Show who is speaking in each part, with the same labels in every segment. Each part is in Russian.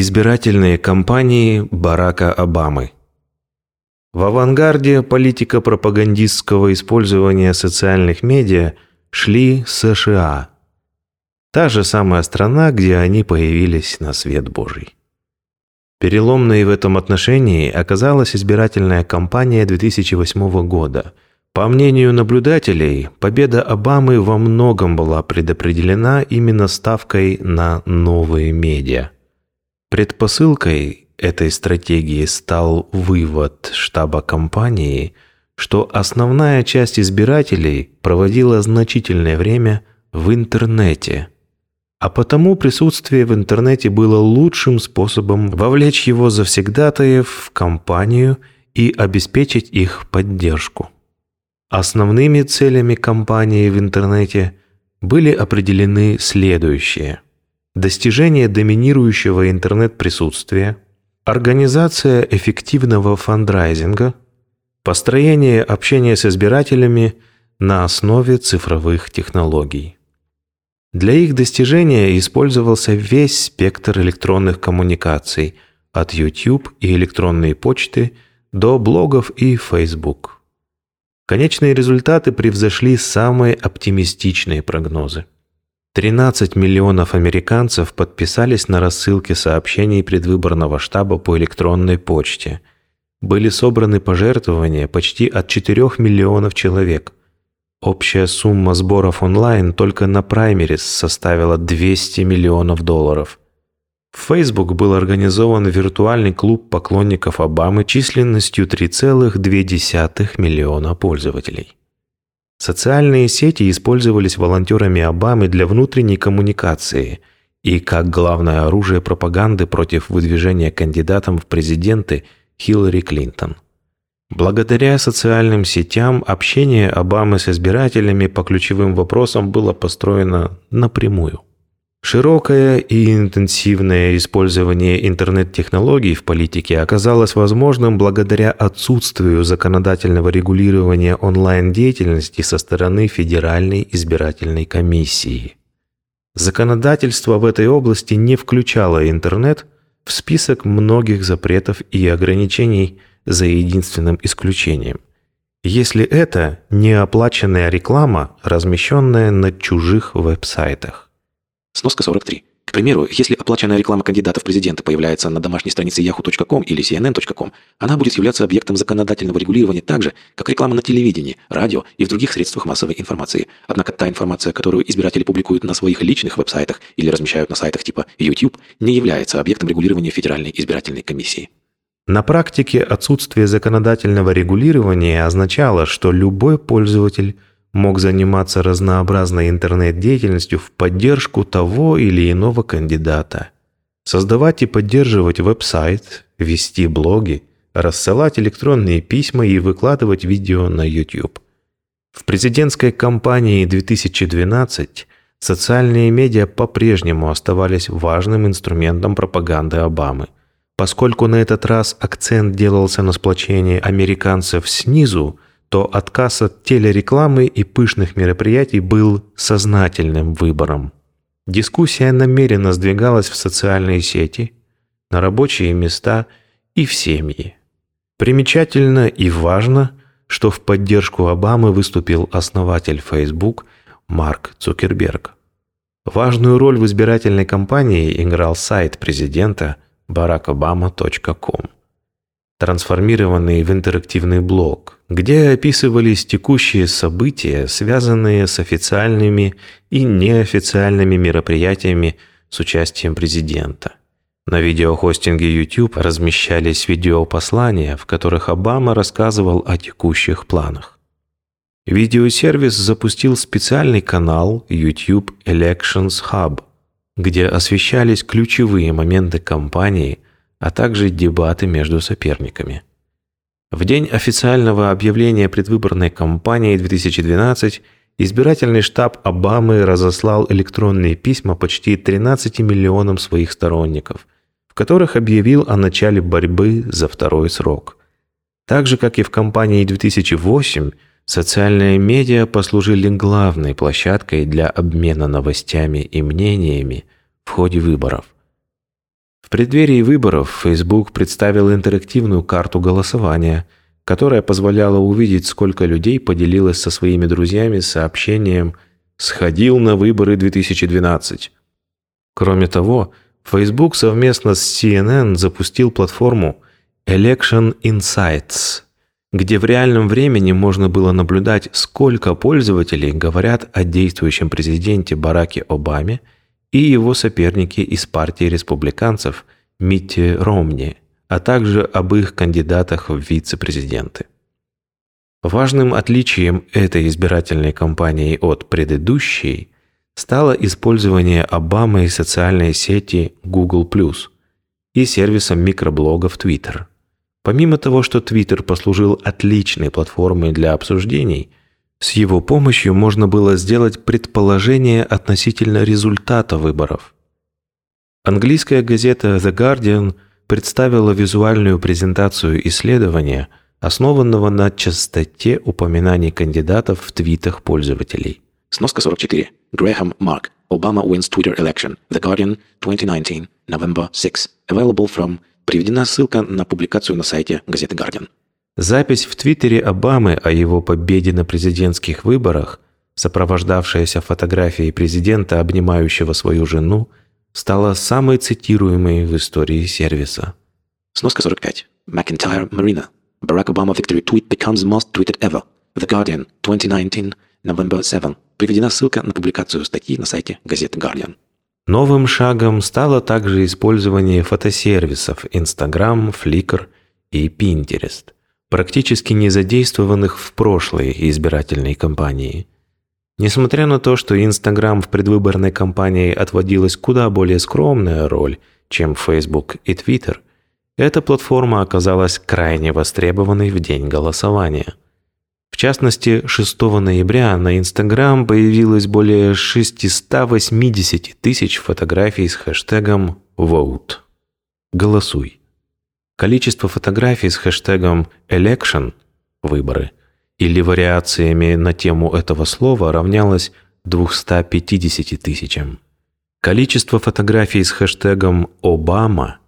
Speaker 1: Избирательные кампании Барака Обамы В авангарде политико-пропагандистского использования социальных медиа шли США. Та же самая страна, где они появились на свет Божий. Переломной в этом отношении оказалась избирательная кампания 2008 года. По мнению наблюдателей, победа Обамы во многом была предопределена именно ставкой на новые медиа. Предпосылкой этой стратегии стал вывод штаба компании, что основная часть избирателей проводила значительное время в интернете – а потому присутствие в интернете было лучшим способом вовлечь его завсегдатаев в компанию и обеспечить их поддержку. Основными целями кампании в интернете были определены следующие. Достижение доминирующего интернет-присутствия, организация эффективного фандрайзинга, построение общения с избирателями на основе цифровых технологий. Для их достижения использовался весь спектр электронных коммуникаций, от YouTube и электронной почты до блогов и Facebook. Конечные результаты превзошли самые оптимистичные прогнозы. 13 миллионов американцев подписались на рассылки сообщений предвыборного штаба по электронной почте. Были собраны пожертвования почти от 4 миллионов человек. Общая сумма сборов онлайн только на праймерис составила 200 миллионов долларов. В Facebook был организован виртуальный клуб поклонников Обамы численностью 3,2 миллиона пользователей. Социальные сети использовались волонтерами Обамы для внутренней коммуникации и как главное оружие пропаганды против выдвижения кандидатом в президенты Хиллари Клинтон – Благодаря социальным сетям общение Обамы с избирателями по ключевым вопросам было построено напрямую. Широкое и интенсивное использование интернет-технологий в политике оказалось возможным благодаря отсутствию законодательного регулирования онлайн-деятельности со стороны Федеральной избирательной комиссии. Законодательство в этой области не включало интернет в список многих запретов и ограничений – за единственным исключением. Если это неоплаченная реклама, размещенная на чужих веб-сайтах.
Speaker 2: Сноска 43. К примеру, если оплаченная реклама кандидата в президенты появляется на домашней странице yahoo.com или cnn.com, она будет являться объектом законодательного регулирования так же, как реклама на телевидении, радио и в других средствах массовой информации. Однако та информация, которую избиратели публикуют на своих личных веб-сайтах или размещают на сайтах типа YouTube, не является объектом регулирования Федеральной избирательной комиссии.
Speaker 1: На практике отсутствие законодательного регулирования означало, что любой пользователь мог заниматься разнообразной интернет-деятельностью в поддержку того или иного кандидата. Создавать и поддерживать веб-сайт, вести блоги, рассылать электронные письма и выкладывать видео на YouTube. В президентской кампании 2012 социальные медиа по-прежнему оставались важным инструментом пропаганды Обамы – Поскольку на этот раз акцент делался на сплочении американцев снизу, то отказ от телерекламы и пышных мероприятий был сознательным выбором. Дискуссия намеренно сдвигалась в социальные сети, на рабочие места и в семьи. Примечательно и важно, что в поддержку Обамы выступил основатель Facebook Марк Цукерберг. Важную роль в избирательной кампании играл сайт президента – barackobama.com, трансформированный в интерактивный блог, где описывались текущие события, связанные с официальными и неофициальными мероприятиями с участием президента. На видеохостинге YouTube размещались видеопослания, в которых Обама рассказывал о текущих планах. Видеосервис запустил специальный канал YouTube Elections Hub, где освещались ключевые моменты кампании, а также дебаты между соперниками. В день официального объявления предвыборной кампании 2012 избирательный штаб Обамы разослал электронные письма почти 13 миллионам своих сторонников, в которых объявил о начале борьбы за второй срок. Так же, как и в кампании 2008, Социальные медиа послужили главной площадкой для обмена новостями и мнениями в ходе выборов. В преддверии выборов Facebook представил интерактивную карту голосования, которая позволяла увидеть, сколько людей поделилось со своими друзьями сообщением «Сходил на выборы 2012». Кроме того, Facebook совместно с CNN запустил платформу Election Insights, где в реальном времени можно было наблюдать, сколько пользователей говорят о действующем президенте Бараке Обаме – и его соперники из партии республиканцев Митти Ромни, а также об их кандидатах в вице-президенты. Важным отличием этой избирательной кампании от предыдущей стало использование Обамой социальной сети Google+, и сервисом микроблогов Twitter. Помимо того, что Twitter послужил отличной платформой для обсуждений – с его помощью можно было сделать предположение относительно результата выборов. Английская газета The Guardian представила визуальную презентацию исследования, основанного на частоте упоминаний кандидатов в твитах пользователей.
Speaker 2: Сноска 44. Грэхэм Марк. Obama wins Twitter election. The Guardian, 2019, November 6. Available from. Приведена ссылка на публикацию на сайте газеты Guardian.
Speaker 1: Запись в Твиттере Обамы о его победе на президентских выборах, сопровождавшаяся фотографией президента, обнимающего свою жену, стала самой цитируемой в истории сервиса.
Speaker 2: Сноска 45. McIntyre Marina. Barack Obama victory tweet becomes most tweeted ever. The Guardian, 2019, November 7. Приведена ссылка на публикацию статьи на сайте газеты Guardian.
Speaker 1: Новым шагом стало также использование фотосервисов Instagram, Flickr и Pinterest – практически не задействованных в прошлой избирательной кампании. Несмотря на то, что Инстаграм в предвыборной кампании отводилась куда более скромная роль, чем Facebook и Twitter, эта платформа оказалась крайне востребованной в день голосования. В частности, 6 ноября на Инстаграм появилось более 680 тысяч фотографий с хэштегом «Vote» – «Голосуй». Количество фотографий с хэштегом «election» – «выборы» или вариациями на тему этого слова равнялось 250 тысячам. Количество фотографий с хэштегом «Обама»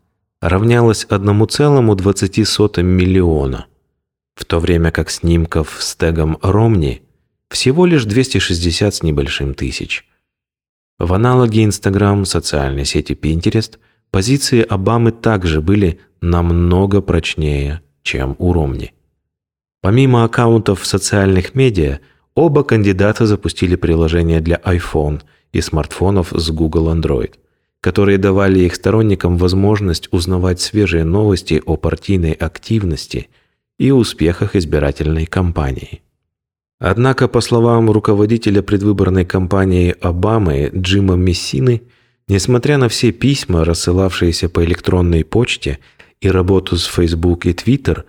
Speaker 1: равнялось 1,20 миллиона, в то время как снимков с тегом «Ромни» всего лишь 260 с небольшим тысяч. В аналоге Instagram социальной сети Pinterest позиции Обамы также были намного прочнее, чем у Ромни. Помимо аккаунтов в социальных медиа, оба кандидата запустили приложения для iPhone и смартфонов с Google Android, которые давали их сторонникам возможность узнавать свежие новости о партийной активности и успехах избирательной кампании. Однако, по словам руководителя предвыборной кампании Обамы Джима Мессины, несмотря на все письма, рассылавшиеся по электронной почте, и работу с Facebook и Twitter,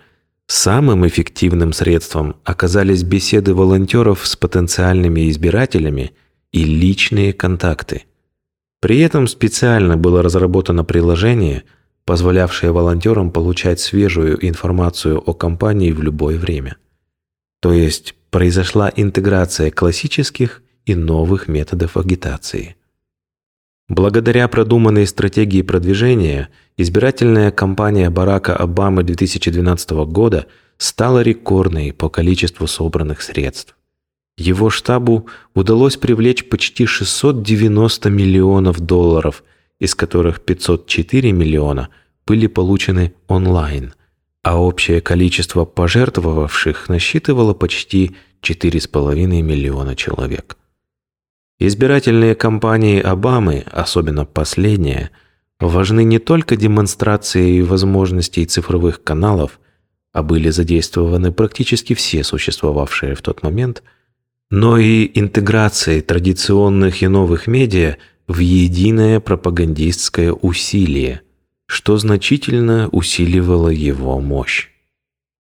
Speaker 1: самым эффективным средством оказались беседы волонтеров с потенциальными избирателями и личные контакты. При этом специально было разработано приложение, позволявшее волонтерам получать свежую информацию о компании в любое время. То есть произошла интеграция классических и новых методов агитации – Благодаря продуманной стратегии продвижения, избирательная кампания Барака Обамы 2012 года стала рекордной по количеству собранных средств. Его штабу удалось привлечь почти 690 миллионов долларов, из которых 504 миллиона были получены онлайн, а общее количество пожертвовавших насчитывало почти 4,5 миллиона человек. Избирательные кампании Обамы, особенно последняя, важны не только демонстрацией возможностей цифровых каналов, а были задействованы практически все существовавшие в тот момент, но и интеграцией традиционных и новых медиа в единое пропагандистское усилие, что значительно усиливало его мощь.